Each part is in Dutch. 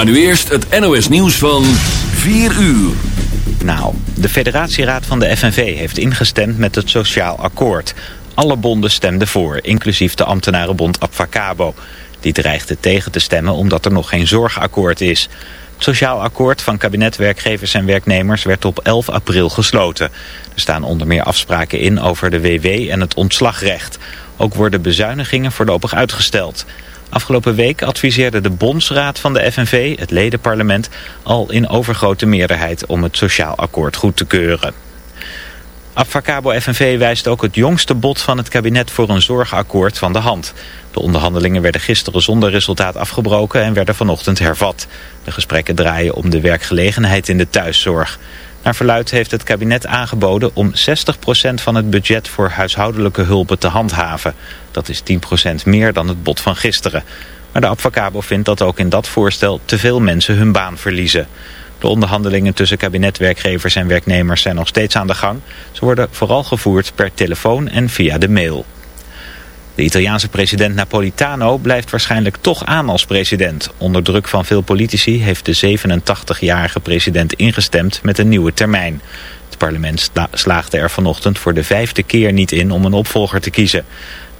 Maar nu eerst het NOS nieuws van 4 uur. Nou, de federatieraad van de FNV heeft ingestemd met het sociaal akkoord. Alle bonden stemden voor, inclusief de ambtenarenbond Abfacabo. Die dreigde tegen te stemmen omdat er nog geen zorgakkoord is. Het sociaal akkoord van kabinet, werkgevers en werknemers werd op 11 april gesloten. Er staan onder meer afspraken in over de WW en het ontslagrecht. Ook worden bezuinigingen voorlopig uitgesteld. Afgelopen week adviseerde de Bondsraad van de FNV, het ledenparlement, al in overgrote meerderheid om het sociaal akkoord goed te keuren. Abfacabo FNV wijst ook het jongste bod van het kabinet voor een zorgakkoord van de hand. De onderhandelingen werden gisteren zonder resultaat afgebroken en werden vanochtend hervat. De gesprekken draaien om de werkgelegenheid in de thuiszorg. Naar verluid heeft het kabinet aangeboden om 60% van het budget voor huishoudelijke hulpen te handhaven. Dat is 10% meer dan het bod van gisteren. Maar de Abfacabo vindt dat ook in dat voorstel te veel mensen hun baan verliezen. De onderhandelingen tussen kabinetwerkgevers en werknemers zijn nog steeds aan de gang. Ze worden vooral gevoerd per telefoon en via de mail. De Italiaanse president Napolitano blijft waarschijnlijk toch aan als president. Onder druk van veel politici heeft de 87-jarige president ingestemd met een nieuwe termijn. Het parlement slaagde er vanochtend voor de vijfde keer niet in om een opvolger te kiezen.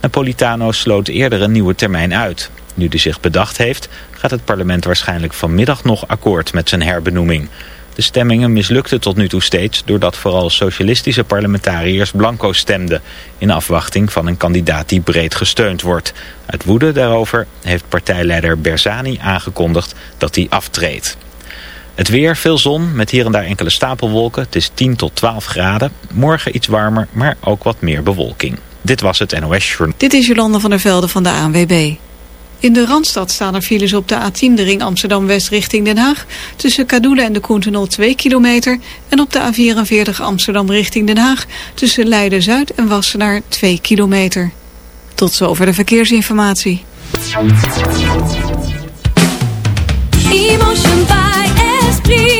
Napolitano sloot eerder een nieuwe termijn uit. Nu hij zich bedacht heeft, gaat het parlement waarschijnlijk vanmiddag nog akkoord met zijn herbenoeming. De stemmingen mislukten tot nu toe steeds doordat vooral socialistische parlementariërs blanco stemden... in afwachting van een kandidaat die breed gesteund wordt. Uit woede daarover heeft partijleider Bersani aangekondigd dat hij aftreedt. Het weer, veel zon, met hier en daar enkele stapelwolken. Het is 10 tot 12 graden. Morgen iets warmer, maar ook wat meer bewolking. Dit was het NOS Journal. Dit is Jolanda van der Velde van de ANWB. In de Randstad staan er files op de A10, de ring Amsterdam-West richting Den Haag. Tussen Kadoelen en de Koentenol 2 kilometer. En op de A44 Amsterdam richting Den Haag. Tussen Leiden-Zuid en Wassenaar 2 kilometer. Tot zover de verkeersinformatie. Emotion by Esprit.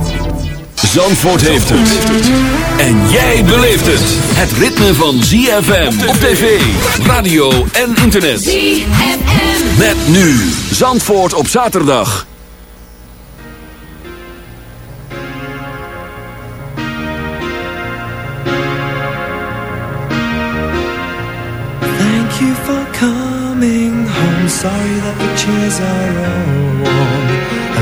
Zandvoort heeft het. En jij beleeft het. Het ritme van ZFM op tv, radio en internet. ZFM. Met nu Zandvoort op zaterdag. Thank you for coming home. Sorry that the chairs are all warm.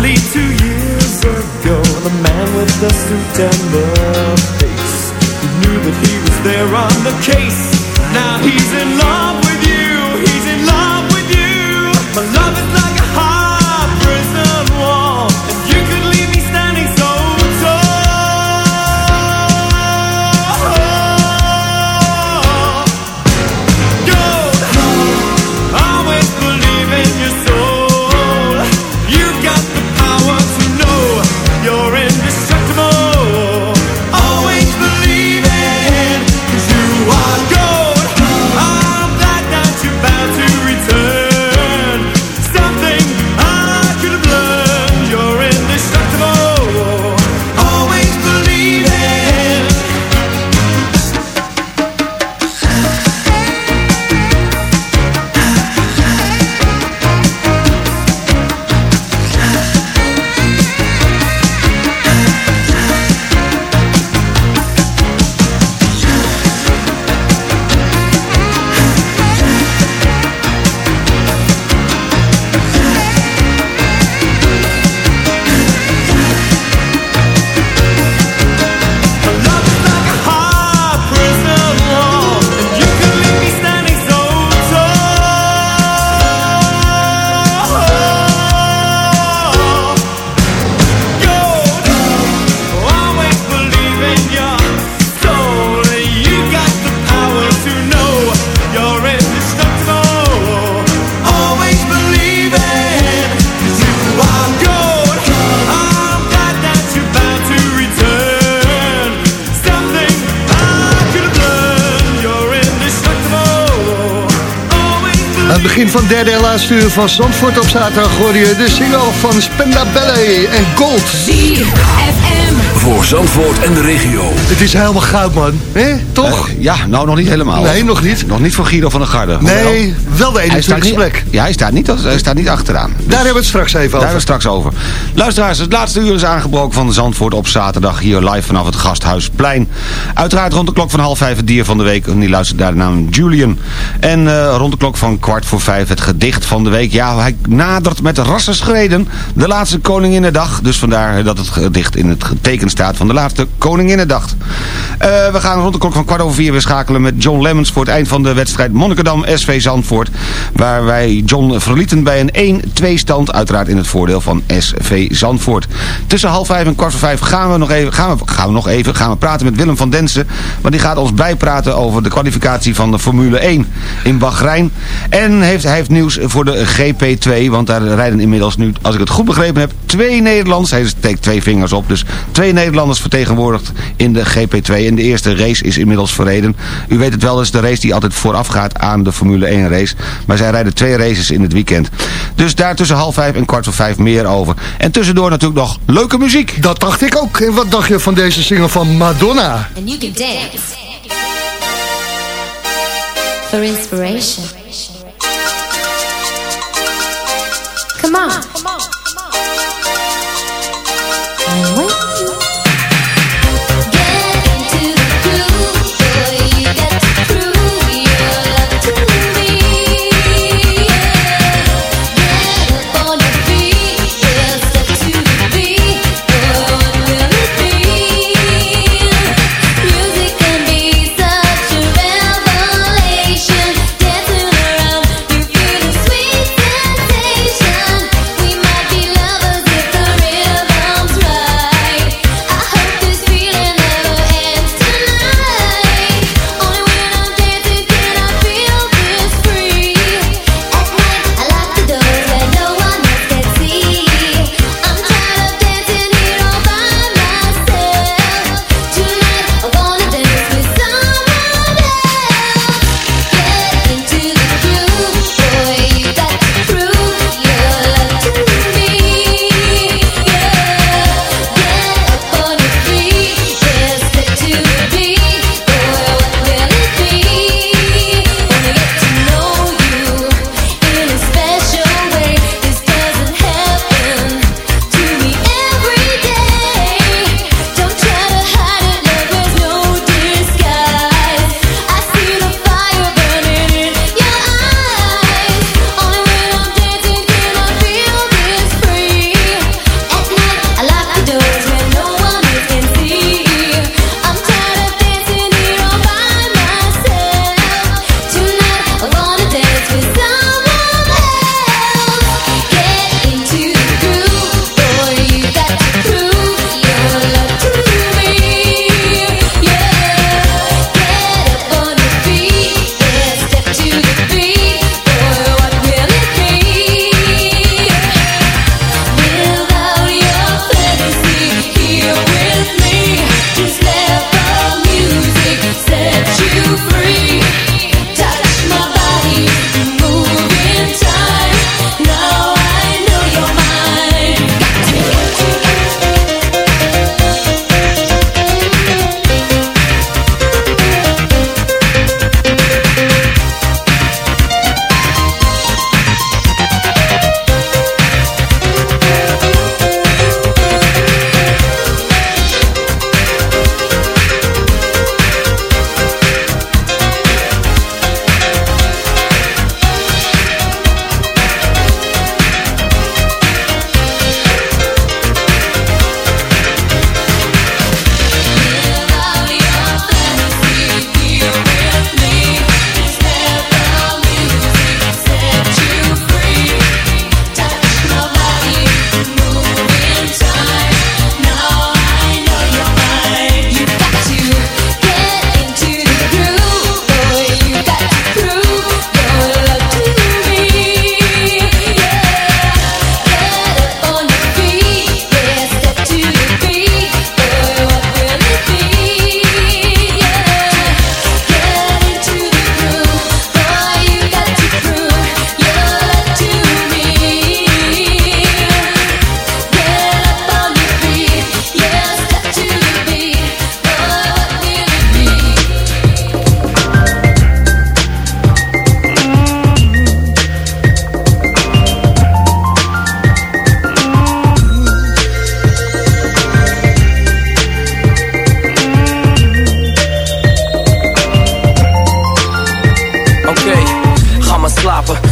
only two years ago, the man with the suit and the face. Who knew that he was there on the case. Now he's van derde en laatste uur van Zandvoort op zaterdag hoor je de single van Spenda Ballet en Gold. Voor Zandvoort en de regio. Het is helemaal goud, man. Hè? Toch? Eh, ja, nou nog niet helemaal. Nee, nog niet. Nog niet voor Guido van der Garde. nee, wel de hij staat 21ste niet, plek. Ja, hij staat niet, hij staat niet achteraan. Daar hebben we het straks even Daar over. hebben we het straks over. Luisteraars, het laatste uur is aangebroken van Zandvoort op zaterdag hier live vanaf het Gasthuisplein. Uiteraard rond de klok van half vijf het dier van de week. En die luistert daar de naam Julian. En eh, rond de klok van kwart voor vijf het gedicht van de week. Ja, hij nadert met rassenschreden de laatste Koninginnedag. Dus vandaar dat het gedicht in het teken staat van de laatste Koninginnedag. Eh, we gaan rond de klok van kwart over vier weer schakelen met John Lemmens voor het eind van de wedstrijd Monnikendam SV Zandvoort. Waar wij John verlieten bij een 1-2 stand. Uiteraard in het voordeel van SV Zandvoort. Tussen half vijf en kwart voor vijf gaan we nog even, gaan we, gaan we nog even gaan we praten met Willem van Densen. Want die gaat ons bijpraten over de kwalificatie van de Formule 1 in Bahrein. En heeft, hij heeft nieuws voor de GP2. Want daar rijden inmiddels nu, als ik het goed begrepen heb, twee Nederlanders. Hij steekt twee vingers op. Dus twee Nederlanders vertegenwoordigd in de GP2. En de eerste race is inmiddels verreden. U weet het wel, dat is de race die altijd vooraf gaat aan de Formule 1 race. Maar zij rijden twee races in het weekend. Dus daar tussen half vijf en kwart voor vijf meer over. En tussendoor natuurlijk nog leuke muziek. Dat dacht ik ook. En wat dacht je van deze single van Madonna? And you can dance. For inspiration. Come on.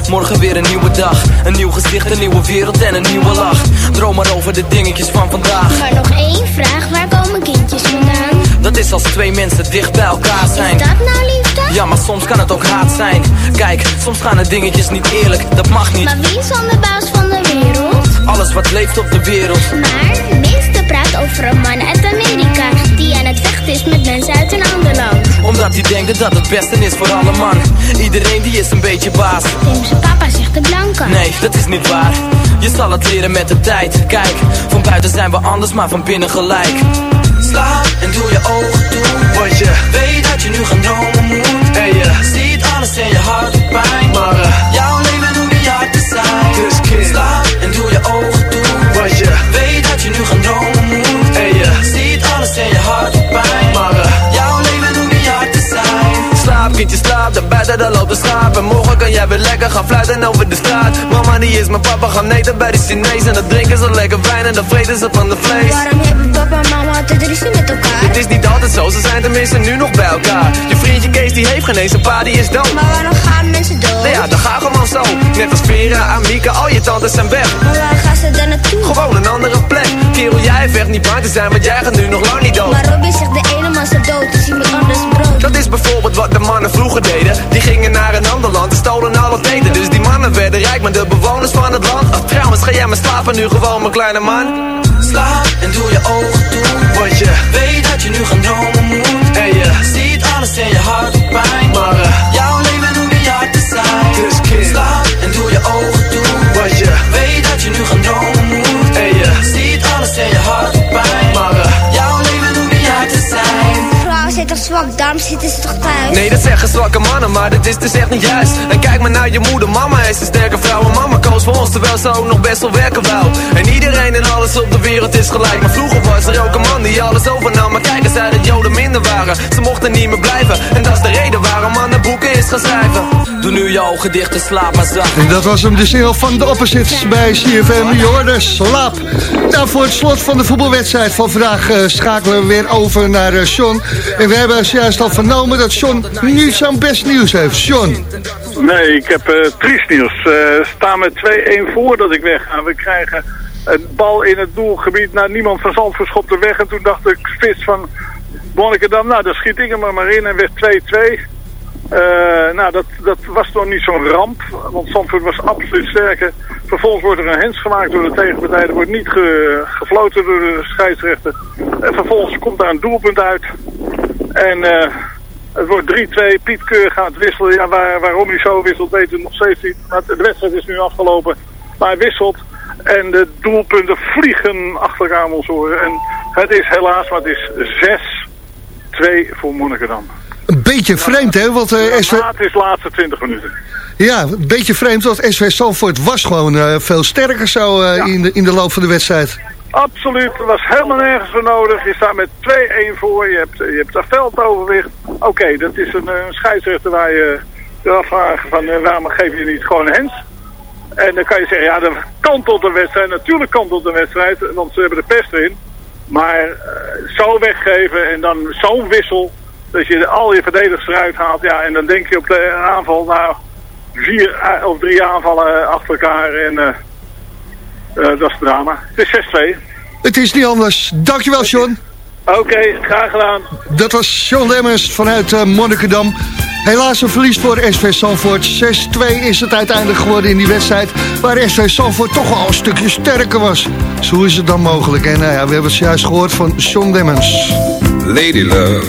Morgen weer een nieuwe dag. Een nieuw gezicht, een nieuwe wereld en een nieuwe lach. Droom maar over de dingetjes van vandaag. Maar nog één vraag, waar komen kindjes vandaan? Dat is als twee mensen dicht bij elkaar zijn. Is dat nou liefde? Ja, maar soms kan het ook haat zijn. Kijk, soms gaan de dingetjes niet eerlijk, dat mag niet. Maar wie is dan de baas van de wereld? Alles wat leeft op de wereld. Maar minste praat over een man uit Amerika is met mensen uit een ander land Omdat hij denkt dat het beste is voor alle man. Iedereen die is een beetje baas. Tim zijn papa zegt de blanke Nee, dat is niet waar. Je zal het leren met de tijd. Kijk, van buiten zijn we anders, maar van binnen gelijk. Slaap en doe je ogen toe. Want je weet dat je nu gaan dromen moet. En je ziet alles in je hart doet pijn. Maar eh, jouw leven hoeft niet hard te zijn. Dus slaap en doe je ogen toe. Want je weet dat je nu gaan dromen Slaap, kindje, slaap, de buiten daar loopt de schaap. En morgen kan jij weer lekker gaan fluiten over de straat. Mama, die is mijn papa, gaan eten bij de Chinees. En dan drinken ze lekker wijn en dan vreten ze van de vlees. Waarom hebben papa en mama altijd ruzie met elkaar? Het is niet altijd zo, ze zijn tenminste nu nog bij elkaar. Je vriendje Kees die heeft geen eens een pa, die is dood. Maar waarom gaan mensen dood? Nou ja, dat gaat gewoon zo. Net als Vera, Amika, al je tantes zijn weg. Maar waar gaan ze dan naartoe? Gewoon een andere plek. Kerel, jij hoeft echt niet bang te zijn, want jij gaat nu nog lang niet dood. Maar Robin zegt de ene man staat dood, dus iemand anders brood Dat is bijvoorbeeld wat de mannen vroeger deden. Die gingen naar een ander land en stolen al het eten. Dus die mannen werden rijk, maar de bewoners van het land. Ach, trouwens, ga jij maar slapen nu gewoon, mijn kleine man. Slaap en doe je ogen toe. Want je weet zwakke mannen, maar dit is dus echt niet juist. En kijk maar naar je moeder, mama is een sterke vrouw. En mama voor ons, terwijl ze ook nog best wel werken wou. En iedereen en alles op de wereld is gelijk. Maar vroeger was er ook een man die alles overnam. Maar kijk eens uit dat joden minder waren. Ze mochten niet meer blijven. En dat is de reden waarom mannen boeken is gaan schrijven. Doe nu je ogen dicht slaap maar zacht. En dat was hem, de single van de Opposites bij CFM. Je slaap. Nou, voor het slot van de voetbalwedstrijd van vandaag eh, schakelen we weer over naar Sean. En we hebben zojuist al vernomen dat Sean niet zo'n best nieuws heeft. Sean. Nee, ik heb eh triest nieuws. Eh staan met 2-1 voor dat ik wegga. We krijgen een bal in het doelgebied. Nou, niemand van Zandvoort schopte weg. En toen dacht ik spits van Monnikendam, nou, dan schiet ik hem er maar in. En werd 2-2. Eh, nou, dat, dat was toch niet zo'n ramp. Want Zandvoort was absoluut sterker. Vervolgens wordt er een hens gemaakt door de tegenpartij. Er wordt niet ge, gefloten door de scheidsrechter. En vervolgens komt daar een doelpunt uit. En... het wordt 3-2. Piet Keur gaat wisselen. Ja, waar, waarom hij zo wisselt weten we nog steeds niet. Maar de wedstrijd is nu afgelopen. Maar hij wisselt. En de doelpunten vliegen achter ons. En het is helaas, maar het is 6-2 voor Monnikendam. Een beetje vreemd, hè? Want eh, SV... Ja, het is de laatste 20 minuten. Ja, een beetje vreemd, want SV Zandvoort was gewoon eh, veel sterker zo eh, in, de, in de loop van de wedstrijd. Absoluut, er was helemaal nergens voor nodig. Je staat met 2-1 voor, je hebt, je hebt een veldoverwicht. Oké, dat is een, een scheidsrechter waar je je afvraagt van eh, waarom geef je niet gewoon hens? En dan kan je zeggen, ja, dat kantelt de wedstrijd. Natuurlijk kantelt de wedstrijd, want ze hebben de pest erin. Maar eh, zo weggeven en dan zo'n wissel, dat je al je verdedigers eruit haalt. Ja, en dan denk je op de aanval, nou, vier eh, of drie aanvallen achter elkaar en... eh, eh, dat is drama. Het is 6-2. Het is niet anders. Dankjewel, Sean. Oké, graag gedaan. Dat was Sean Lemmers vanuit eh, Monnikendam. Helaas een verlies voor SV Zandvoort. 6-2 is het uiteindelijk geworden in die wedstrijd... waar SV Zandvoort toch wel een stukje sterker was. Zo is het dan mogelijk. En nou ja, we hebben het juist gehoord van Sean Lemmers. Lady love,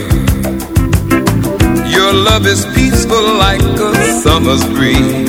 your love is peaceful like a summer's breeze.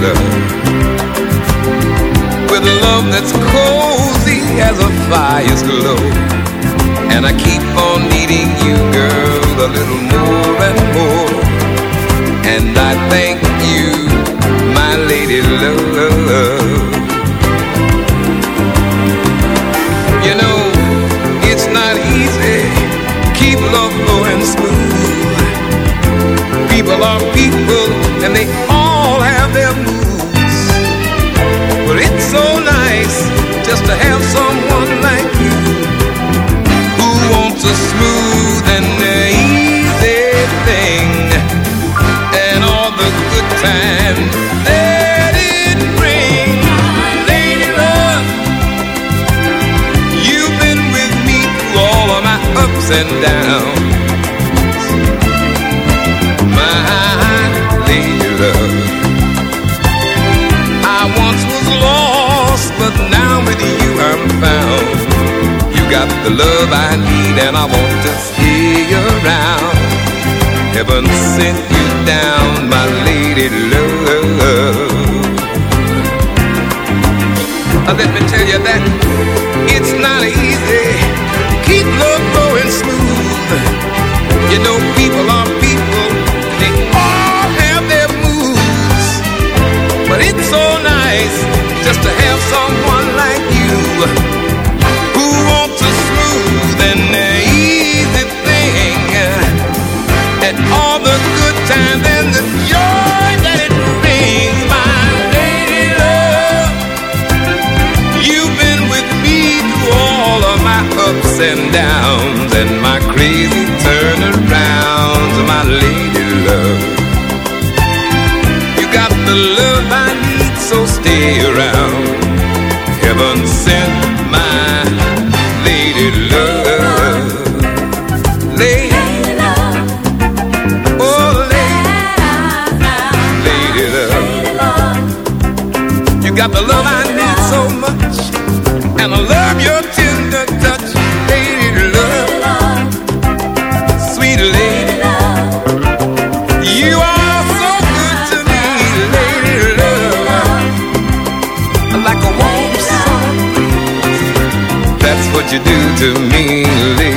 Love, with love that's cozy as a fire's glow. And I keep on needing you, girl, a little more and more. And I thank you, my lady love. You know, it's not easy. Keep love going smooth. People are people, and they ups and downs. My lady love, I once was lost, but now with you I'm found. You got the love I need, and I want to stay around. Heaven sent you down, my lady love. Let me tell you that it's not easy. Keep smooth. You know, people are people, they all have their moves. But it's so nice just to have someone like you and downs and my crazy turnarounds, my lady love. You got the love I need, so stay around. Heaven sent you do to me,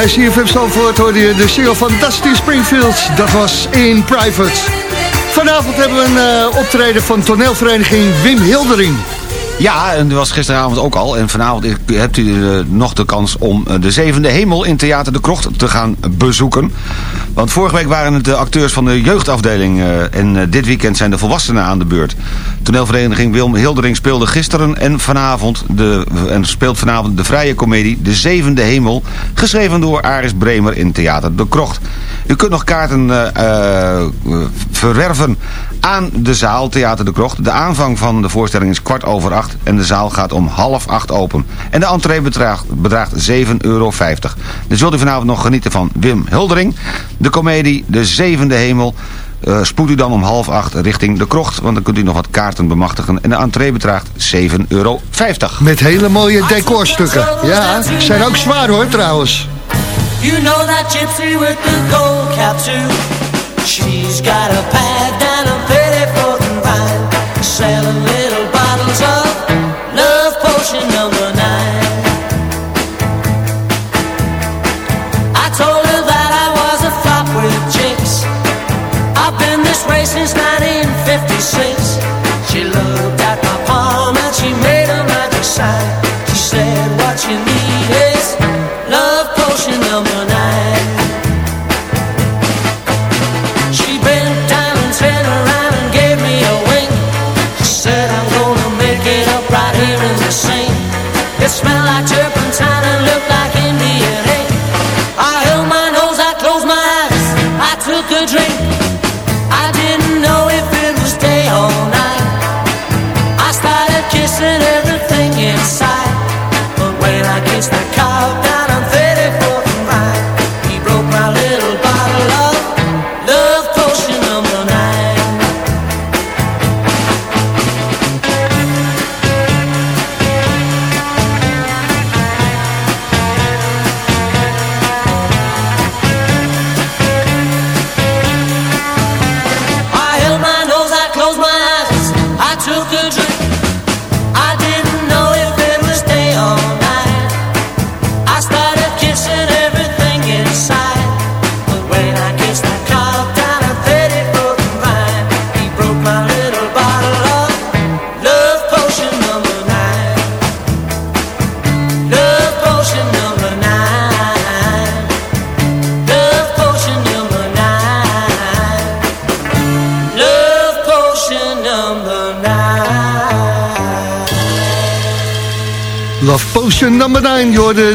Bij CFM Zandvoort hoorde je de single van Dusty Springfield. Dat was In Private. Vanavond hebben we een eh, optreden van toneelvereniging Wim Hildering. Ja, en dat was gisteravond ook al. En vanavond hebt u eh, nog de kans om eh, de zevende hemel in Theater de Krocht te gaan bezoeken. Want vorige week waren het de acteurs van de jeugdafdeling. eh, en dit weekend zijn de volwassenen aan de beurt. Toneelvereniging Wilm Hildering speelde gisteren en vanavond de, en speelt vanavond de vrije komedie De Zevende Hemel. Geschreven door Aris Bremer in Theater de Krocht. U kunt nog kaarten verwerven aan de zaal Theater de Krocht. De aanvang van de voorstelling is kwart over acht en de zaal gaat om half acht open. En de entree bedraagt, bedraagt 7,50 euro. Dus zult u vanavond nog genieten van Wim Huldering. De komedie De Zevende Hemel. Eh, spoed u dan om half acht richting de krocht, want dan kunt u nog wat kaarten bemachtigen. En de entree bedraagt 7,50 euro. Met hele mooie decorstukken. Ja, zijn ook zwaar hoor trouwens. You know that gypsy with the gold cap too. She's got a pad down sell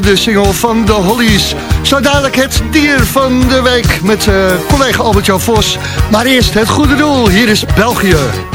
de single van de Hollies. Zo dadelijk het dier van de week met eh, collega Albert-Jan Vos. Maar eerst het goede doel, hier is België.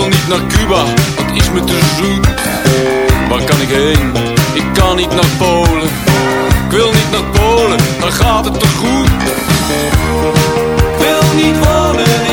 Wil niet naar Cuba, dat is me te zoet. Waar kan ik heen? Ik kan niet naar Polen. Ik wil niet naar Polen, daar gaat het te goed. Ik wil niet wonen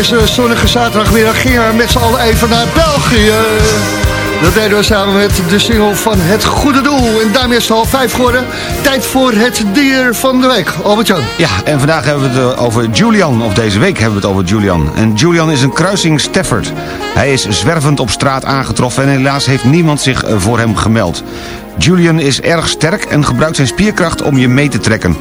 deze zonnige zaterdagmiddag gingen we met z'n allen even naar België. Dat deden we samen met de single van Het Goede Doel. En daarmee is het half vijf geworden. Tijd voor het dier van de week. Albert-Jan. Ja, en vandaag hebben we het eh, over Julian, of deze week hebben we het over Julian. En Julian is een kruising Stafford. Hij is zwervend op straat aangetroffen en helaas heeft niemand zich eh, voor hem gemeld. Julian is erg sterk en gebruikt zijn spierkracht om je mee te trekken.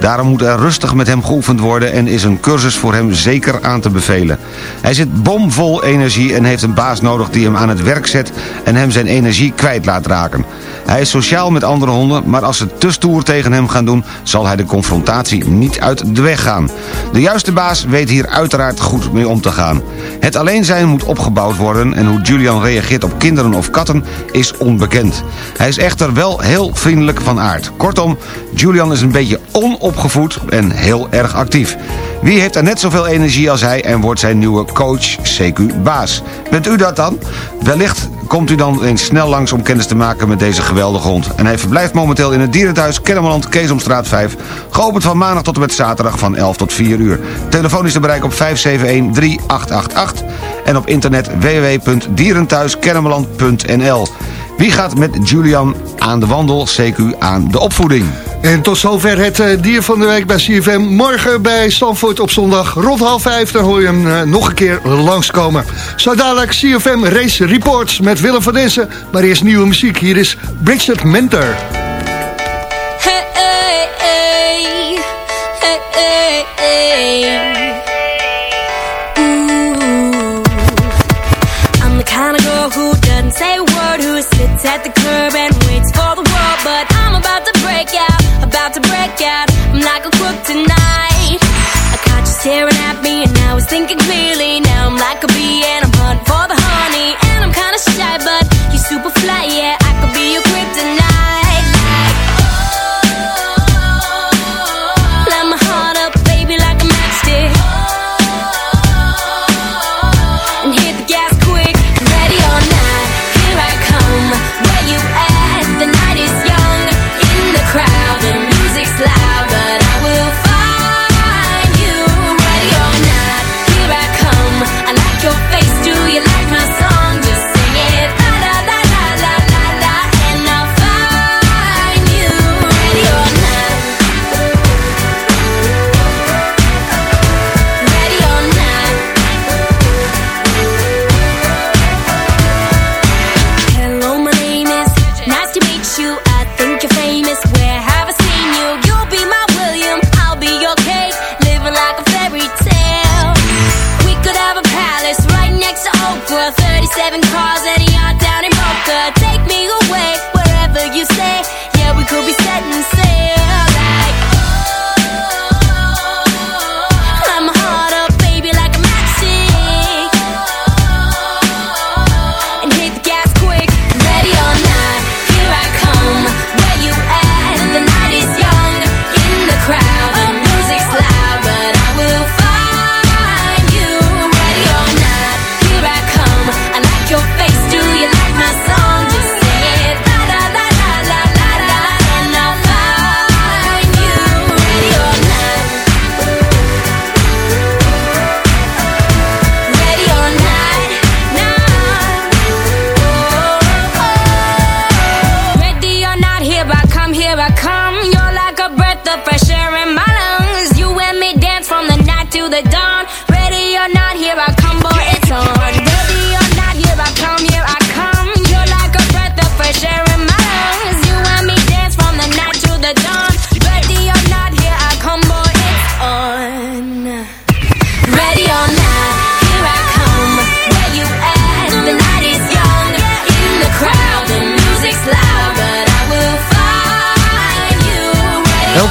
Daarom moet er rustig met hem geoefend worden en is een cursus voor hem zeker aan te bevelen. Hij zit bomvol energie en heeft een baas nodig die hem aan het werk zet en hem zijn energie kwijt laat raken. Hij is sociaal met andere honden, maar als ze te stoer tegen hem gaan doen... zal hij de confrontatie niet uit de weg gaan. De juiste baas weet hier uiteraard goed mee om te gaan. Het alleen zijn moet opgebouwd worden... en hoe Julian reageert op kinderen of katten is onbekend. Hij is echter wel heel vriendelijk van aard. Kortom, Julian is een beetje onopgevoed en heel erg actief. Wie heeft er net zoveel energie als hij en wordt zijn nieuwe coach CQ baas? Bent u dat dan? Wellicht komt u dan eens snel langs om kennis te maken met deze geweldige hond. En hij verblijft momenteel in het dierenthuis Kennemerland, Keesomstraat 5. Geopend van maandag tot en met zaterdag van 11 tot 4 uur. Telefoon is te bereiken op 571-3888 en op internet www.dierenthuiskennemerland.nl. Wie gaat met Julian aan de wandel, CQ aan de opvoeding? En tot zover het eh, dier van de week bij CFM. Morgen bij Stamford op zondag rond half vijf. Dan hoor je hem eh, nog een keer langskomen. Zo dadelijk CFM Race Reports met Willem van Dessen. Maar eerst nieuwe muziek. Hier is Bridget Mentor. Hey, hey, hey. Hey, hey, hey. Ooh. I'm the kind of girl who doesn't say who sits at the curb and waits for the world. But I'm about to break out, about to break out. I'm like a crook tonight. I caught you staring at me and I was thinking clearly. Now I'm like a bee and I'm hunting for the honey. And I'm kinda shy, but you're super fly, yeah. I could be your kryptonite.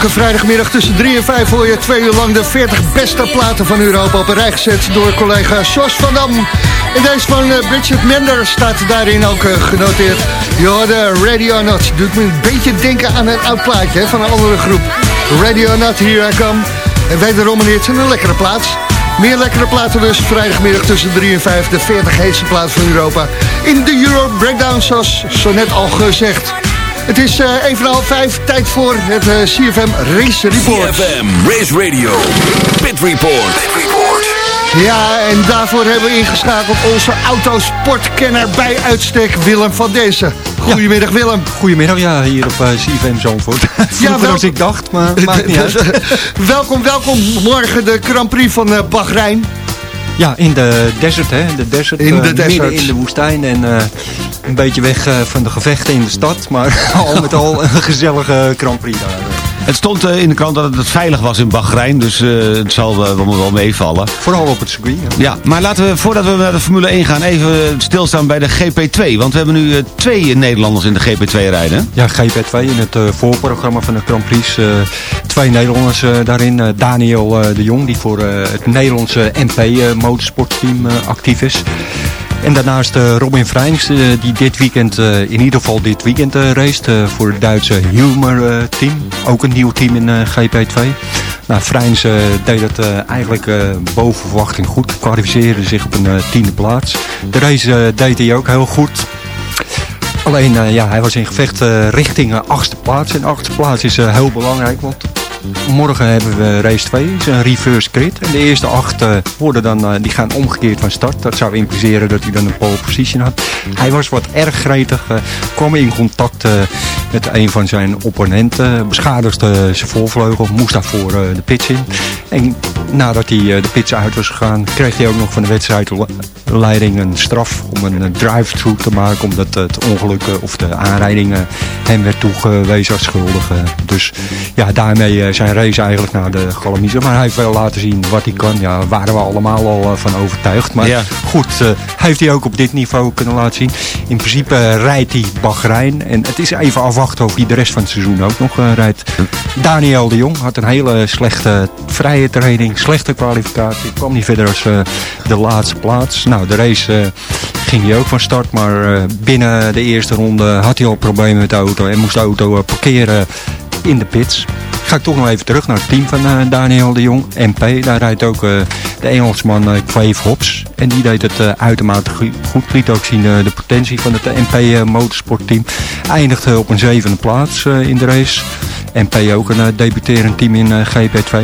Vrijdagmiddag tussen 3 en 5 hoor je twee uur lang de 40 beste platen van Europa op een rij gezet door collega Jos van Dam. En deze van eh, Bridget Mender staat daarin ook eh, genoteerd. Je hoorde Ready or Not. Doet me een beetje denken aan een oud plaatje van een andere groep. Ready or Not, here I come. En wederom een hit en een lekkere plaats. Meer lekkere platen dus vrijdagmiddag tussen 3 en 5. De 40 heetste platen van Europa. In de Euro Breakdown, zoals zo net al gezegd. Het is eh, even half vijf, tijd voor het eh, CFM Race Report. CFM Race Radio, Pit Report. Ja, en daarvoor hebben we ingeschakeld onze autosportkenner bij uitstek, Willem van Dezen. Goedemiddag Willem. Goedemiddag, ja, hier op uh, CFM Zandvoort. Vroeger wel- als ik dacht, maar maakt niet uit. welkom, welkom. Morgen de Grand Prix van eh, Bahrein. Ja, in de desert, hè. De desert, In de eh, desert. midden in de woestijn. En eh, een beetje weg eh, van de gevechten in de stad. Maar al met al een gezellige Grand Prix daar. Het stond eh, in de krant dat het veilig was in Bahrein, dus eh, het zal wel, wel- meevallen. Vooral op het circuit. Ja. Ja, maar laten we, voordat we naar de Formule 1 gaan, even stilstaan bij de GP2. Want we hebben nu eh, twee Nederlanders in de GP2 rijden. Ja, GP2 in het eh, voorprogramma van de Grand Prix. eh, twee Nederlanders eh, daarin. Eh, Daniel eh, de Jong, die voor eh, het Nederlandse MP eh, motorsportteam eh, actief is. En daarnaast eh, Robin Freins, eh, die dit weekend, eh, in ieder geval dit weekend eh, voor het Duitse Hummer eh, team. Ook een nieuw team in eh, GP2. Nou, Freins deed het eigenlijk boven verwachting goed. Kwalificeerde zich op een tiende plaats. De race deed hij ook heel goed. Alleen, ja, hij was in gevecht richting achtste plaats. En achtste plaats is heel belangrijk, want morgen hebben we race 2. is een reverse grid. En de eerste acht eh, worden dan, eh, die gaan omgekeerd van start. Dat zou impliceren dat hij dan een pole position had. Hij was wat erg gretig, eh, kwam in contact met een van zijn opponenten. Beschadigde zijn voorvleugel, moest daarvoor de pits in. En nadat hij de pits uit was gegaan, kreeg hij ook nog van de wedstrijdleiding een straf om een drive-through te maken. Omdat het ongeluk of de aanrijding hem werd toegewezen als schuldige. Dus ja, daarmee zijn race eigenlijk naar de galamiezen. Maar hij heeft wel laten zien wat hij kan. Ja, daar waren we allemaal al eh, van overtuigd. Maar Ja. goed, eh, heeft hij ook op dit niveau kunnen laten zien. In principe eh, rijdt hij Bahrein. En het is even afwachten of hij de rest van het seizoen ook nog eh, rijdt. Daniel de Jong had een hele slechte vrije training. Slechte kwalificatie. Kwam niet verder als eh, de laatste plaats. Nou, de race eh, ging hij ook van start. Maar eh, binnen de eerste ronde had hij al problemen met de auto. En moest de auto eh, parkeren in de pits. Ga ik toch nog even terug naar het team van eh, Daniel de Jong, MP. Daar rijdt ook eh, de Engelsman eh Quave Hobbs. En die deed het uitermate go- goed. Liet ook zien de potentie van het MP motorsportteam. Eindigde op een zevende plaats in de race. MP ook een debuterend team in eh, GP2.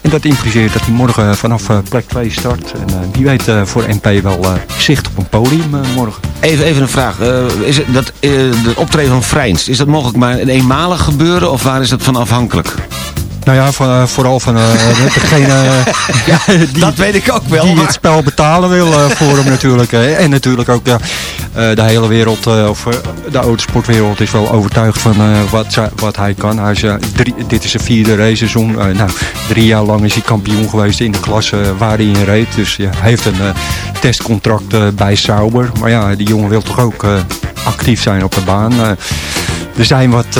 En dat impliceert dat hij morgen vanaf plek 2 start. En wie weet voor MP wel zicht op een podium morgen. Even, even een vraag. Is het dat, de optreden van Freins, is dat mogelijk maar een eenmalig gebeuren of is dat van afhankelijk? Nou ja, eh, vooral van degene die, dat weet ik ook wel. die maar- het spel betalen wil eh, voor hem natuurlijk. En natuurlijk ook ja, eh, de hele wereld, of de autosportwereld is wel overtuigd van wat, wat hij kan. Hij is, drie, dit is zijn vierde raceseizoen. Eh, nou, drie jaar lang is hij kampioen geweest in de klasse waar hij in reed. Dus ja, hij heeft een testcontract bij Sauber. Maar ja, die jongen wil toch ook actief zijn op de baan. Er zijn wat...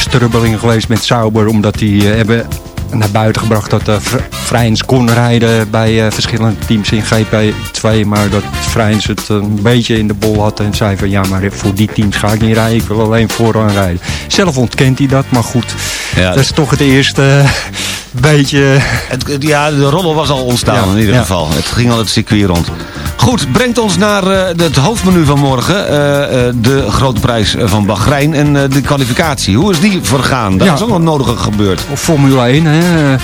strubbelingen geweest met Sauber. Omdat die eh, hebben naar buiten gebracht dat uh, Vrijns kon rijden bij eh, verschillende teams in GP2. Maar dat Vrijns het een beetje in de bol had en zei van ja, maar voor die teams ga ik niet rijden. Ik wil alleen vooraan rijden. Zelf ontkent hij dat, maar goed. Ja. Dat is toch het eerste beetje... Het, ja, de roddel was al ontstaan Ja, in ieder ja. geval. Het ging al het circuit rond. Goed, brengt ons naar eh, het hoofdmenu van morgen. eh, eh, de grote prijs van Bahrein en de kwalificatie. Hoe is die vergaan? Ja. is ook nog nodige gebeurd. Formule 1. Hè.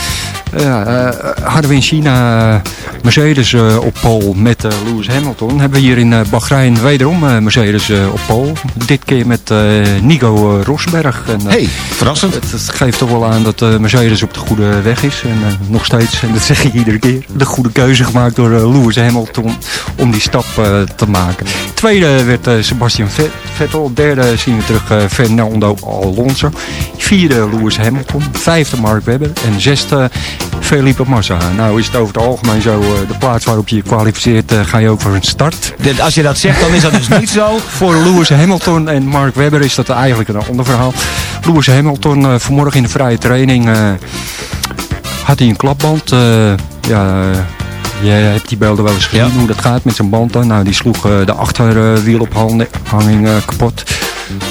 Ja, eh, hadden we in China eh, Mercedes eh, op pol met Lewis Hamilton. Hebben we hier in Bahrein wederom Mercedes op pol. Dit keer met Nico Rosberg. En, hey, verrassend. Het, het geeft toch wel aan dat Mercedes op de goede weg is. En nog steeds, en dat zeg ik iedere keer, de goede keuze gemaakt door Lewis Hamilton om die stap te maken. Tweede werd Sebastian Ve- Vettel. Derde zien we terug Fernando Alonso. Vierde Lewis Hamilton. Vijfde Mark Webber. En zesde Felipe Massa. Nou is het over het algemeen zo, eh, de plaats waarop je je kwalificeert, eh, ga je ook voor een start. Als je dat zegt, dan is dat dus niet zo. Voor Lewis Hamilton en Mark Webber is dat eigenlijk een ander verhaal. Lewis Hamilton eh, vanmorgen in de vrije training had hij een klapband. ja, je hebt die beelden wel eens gezien hoe dat gaat met zijn band dan. Nou, die sloeg de achterwielophanging kapot.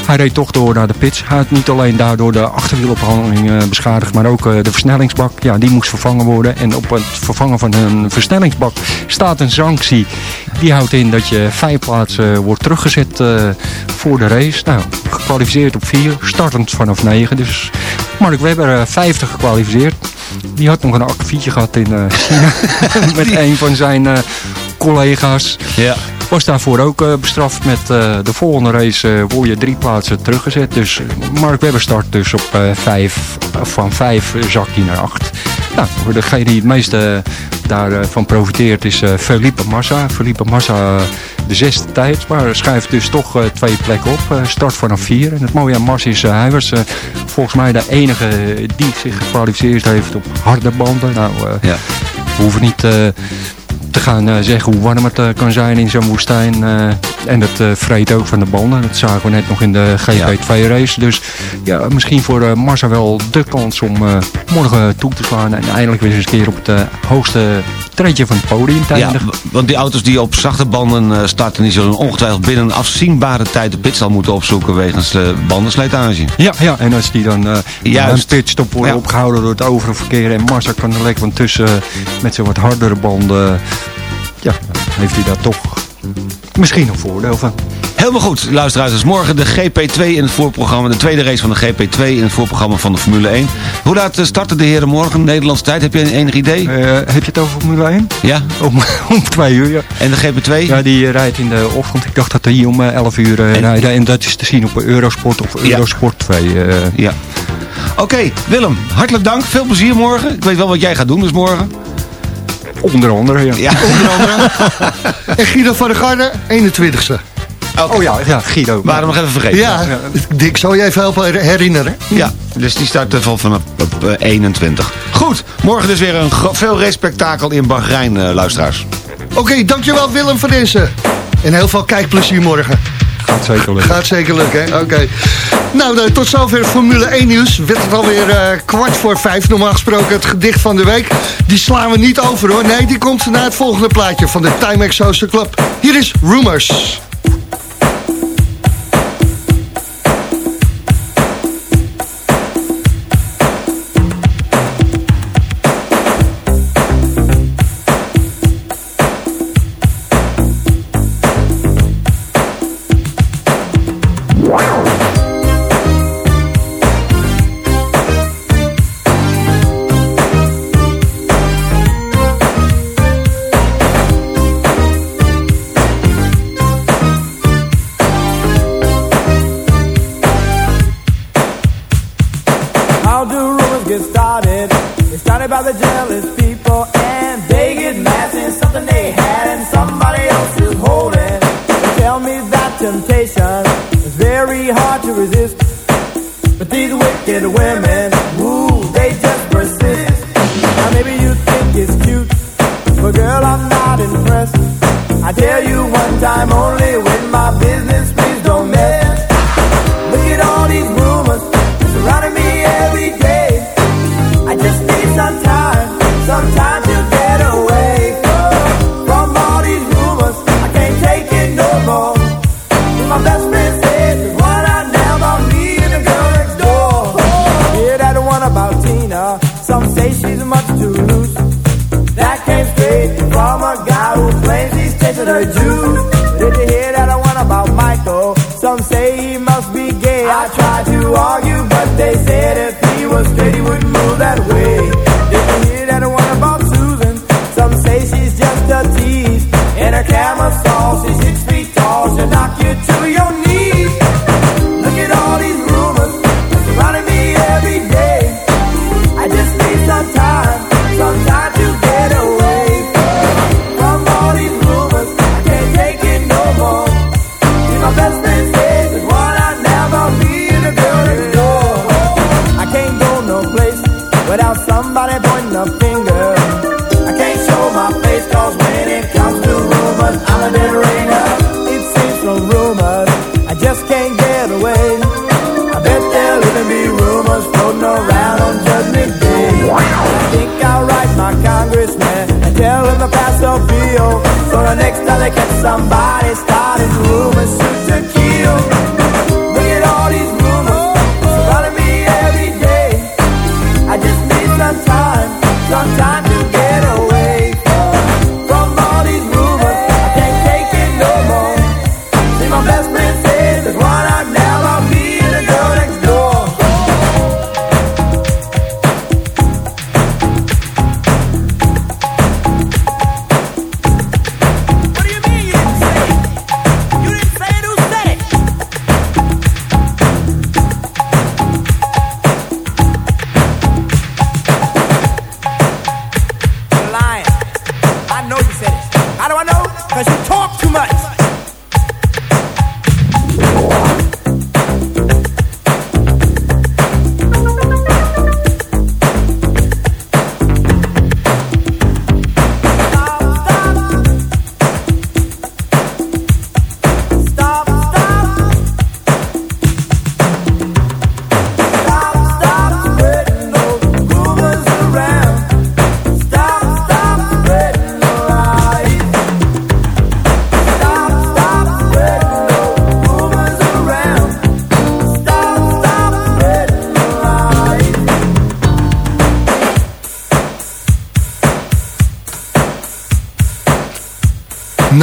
Hij reed toch door naar de pits. Hij had niet alleen daardoor de achterwielophanging eh, beschadigd, maar ook eh, de versnellingsbak. Ja, die moest vervangen worden. En op het vervangen van een versnellingsbak staat een sanctie. Die houdt in dat je vijf plaatsen wordt teruggezet eh, voor de race. Nou, gekwalificeerd op vier, startend vanaf negen. Dus Mark Webber eh, 50 gekwalificeerd. Die had nog een akkefietje gehad in eh, China met een van zijn eh, collega's. Ja. Was daarvoor ook eh, bestraft met eh, de volgende race eh, word je drie plaatsen teruggezet. Dus Mark Webber start dus op vijf, van vijf zak hij naar acht. Nou, voor degene die het meeste daarvan profiteert is Felipe Massa. Felipe Massa de zesde tijd, maar schuift dus toch twee plekken op. Start vanaf vier. En het mooie aan Massa is, hij was volgens mij de enige die zich gekwalificeerd heeft op harde banden. Nou, eh, we hoeven niet... te gaan eh, zeggen hoe warm het eh, kan zijn in zo'n woestijn. eh, en dat vreet ook van de banden. Dat zagen we net nog in de GP2-race. Dus ja, misschien voor Marsa wel de kans om morgen toe te slaan. En eindelijk weer eens een keer op het eh, treedje van het podium Ja, w- want die auto's die op zachte banden eh, starten... die zullen ongetwijfeld binnen een afzienbare tijd de pitstal moeten opzoeken... wegens uh, bandenslijtage. Ja, ja, en als die dan eh Juist. een pitstop worden Ja. opgehouden door het overige verkeer. En Marsa kan er lekker van tussen eh, met zijn wat hardere banden. ja, heeft hij daar toch misschien een voordeel van. Helemaal goed, luisteraars. Dus morgen de GP2 in het voorprogramma. De tweede race van de GP2 in het voorprogramma van de Formule 1. Hoe laat eh, starten de heren morgen? Nederlandse tijd. Heb je een enig idee? heb je het over Formule 1? Ja. Om, om twee uur, ja. En de GP2? Ja, die eh, rijdt in de ochtend. Ik dacht dat hij om eh, 11 uur eh, rijdt. En dat is te zien op Eurosport of Eurosport 2. eh. Ja. Oké, Willem, hartelijk dank. Veel plezier morgen. Ik weet wel wat jij gaat doen dus morgen. Onder andere, ja. Ja, onder andere. en Guido van der Garde, 21ste. Oh ja, ja, Guido. Waren we nog even vergeten. Ja, Dick, zal je even helpen herinneren? Ja, dus die start van vanaf op, eh, 21. Goed, morgen dus weer een veel race-spektakel in Bahrein, eh, luisteraars. Oké, dankjewel Willem van deze. En heel veel kijkplezier morgen. Gaat zeker lukken. Gaat zeker lukken? Oké. Nou, eh, tot zover Formule 1 nieuws. Werd het alweer eh kwart voor vijf. Normaal gesproken het gedicht van de week. Die slaan we niet over hoor. Nee, die komt na het volgende plaatje van de Timex Social Club. Hier is Rumors.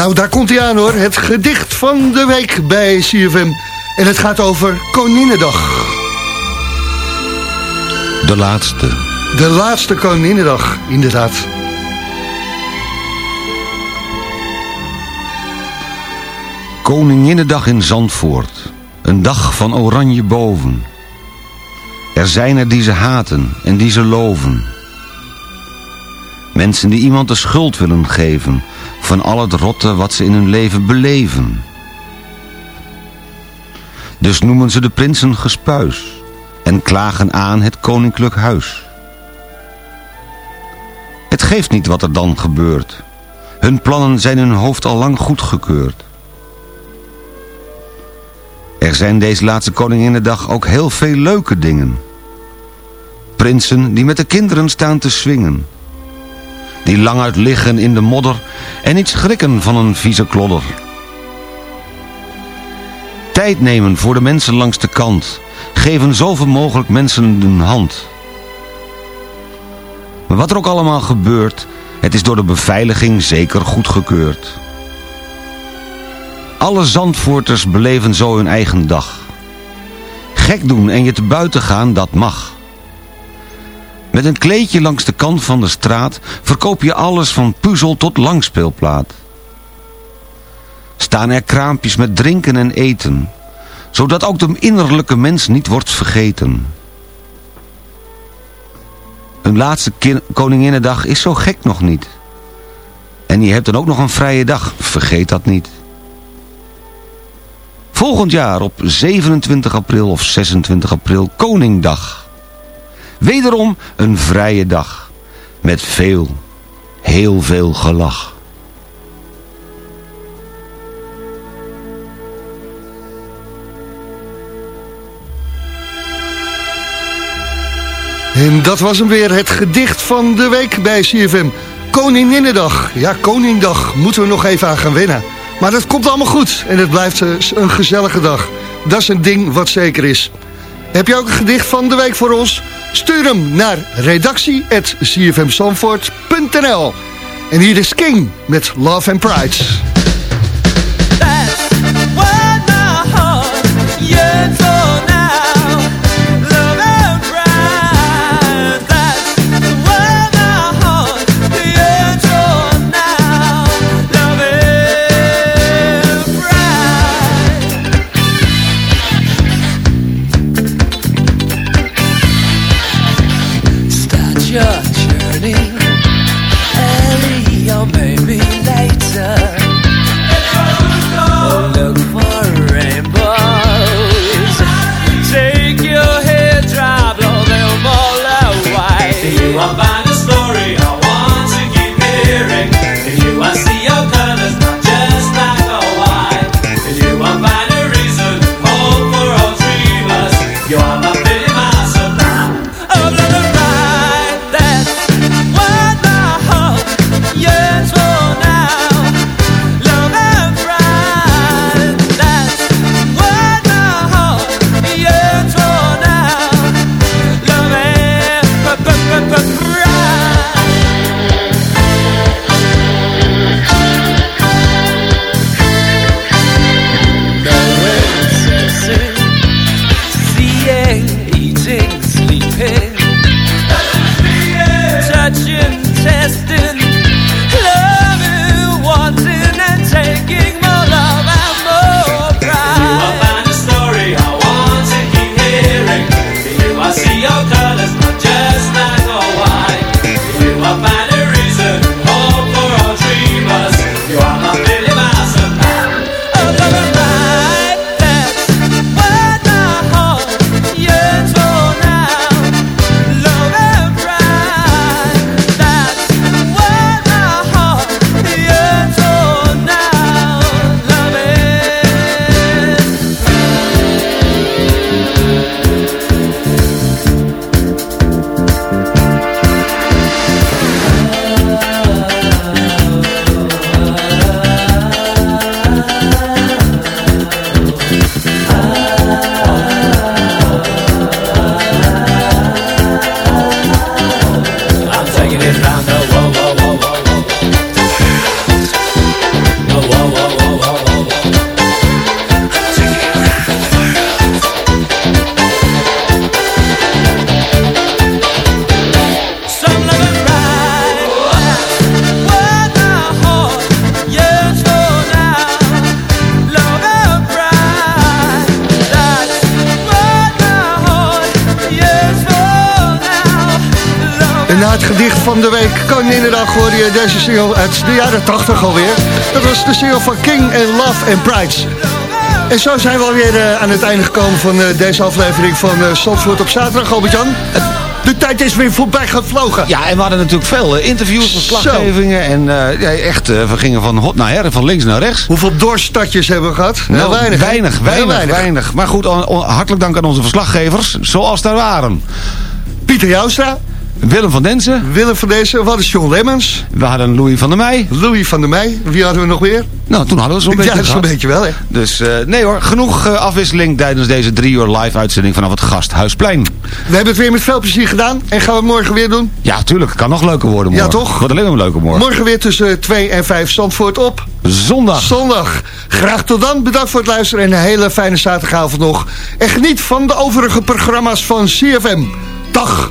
Nou, daar komt hij aan hoor. Het gedicht van de week bij CFM. En het gaat over Koninginnedag. De laatste. De laatste Koninginnedag, inderdaad. Koninginnedag in Zandvoort. Een dag van oranje boven. Er zijn er die ze haten en die ze loven. Mensen die iemand de schuld willen geven... van al het rotte wat ze in hun leven beleven. Dus noemen ze de prinsen gespuis... en klagen aan het koninklijk huis. Het geeft niet wat er dan gebeurt. Hun plannen zijn hun hoofd al lang goedgekeurd. Er zijn deze laatste Koninginnedag ook heel veel leuke dingen. Prinsen die met de kinderen staan te swingen. Die lang uit liggen in de modder en niet schrikken van een vieze klodder. Tijd nemen voor de mensen langs de kant. Geven zoveel mogelijk mensen een hand. Maar wat er ook allemaal gebeurt, het is door de beveiliging zeker goedgekeurd. Alle Zandvoorters beleven zo hun eigen dag. Gek doen en je te buiten gaan, dat mag. Met een kleedje langs de kant van de straat verkoop je alles van puzzel tot langspeelplaat. Staan er kraampjes met drinken en eten, zodat ook de innerlijke mens niet wordt vergeten. Een laatste Koninginnedag is zo gek nog niet. En je hebt dan ook nog een vrije dag, vergeet dat niet. Volgend jaar op 27 april of 26 april Koningdag. Wederom een vrije dag. Met veel, heel veel gelach. En dat was hem weer, het gedicht van de week bij CFM. Koninginnedag. Ja, Koningdag. Moeten we nog even aan gaan wennen. Maar dat komt allemaal goed. En het blijft een gezellige dag. Dat is een ding wat zeker is. Heb je ook een gedicht van de week voor ons? Stuur hem naar redactie.cfmzandvoort.nl En hier is King met Love and Pride. Start gedicht van de week. Koninginnedag hoorde je deze single uit de jaren 80 alweer. Dat was de single van King and Love and Prides. En zo zijn we alweer eh, aan het einde gekomen van eh, deze aflevering van Zandvoort op zaterdag, Albert-Jan. De tijd is weer voorbij gevlogen. Ja, en we hadden natuurlijk veel eh, interviews, verslaggevingen. En eh, ja, echt, eh, we gingen van hot naar her, van links naar rechts. Hoeveel doorstartjes hebben we gehad? Nou, weinig. weinig, weinig, weinig. weinig. Maar goed, on- on- hartelijk dank aan onze verslaggevers, zoals daar waren. Pieter Joustra. Willem van Densen. Willem van Densen. Wat is John Lemmens? We hadden Louis van der Meij. Louis van der Meij. Wie hadden we nog weer? Nou, toen hadden we zo'n beetje Ja, zo'n beetje wel, hè. Dus eh, nee hoor, genoeg eh, afwisseling tijdens deze drie uur live uitzending vanaf het Gasthuisplein. We hebben het weer met veel plezier gedaan. En gaan we het morgen weer doen? Ja, tuurlijk. Kan nog leuker worden morgen. Ja, toch? Wordt alleen maar leuker morgen. Morgen weer tussen 2 en 5 Zandvoort op. Zondag. Zondag. Graag tot dan. Bedankt voor het luisteren en een hele fijne zaterdagavond nog. En geniet van de overige programma's van CFM. Dag.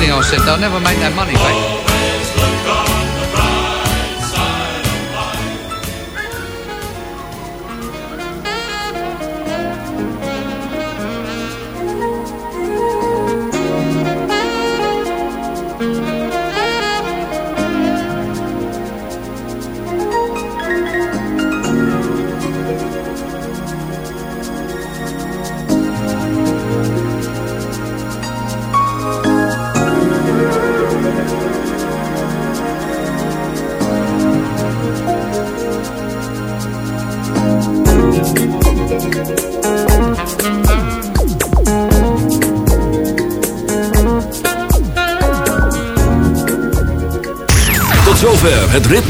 Bernie, I said, they'll never make that money back.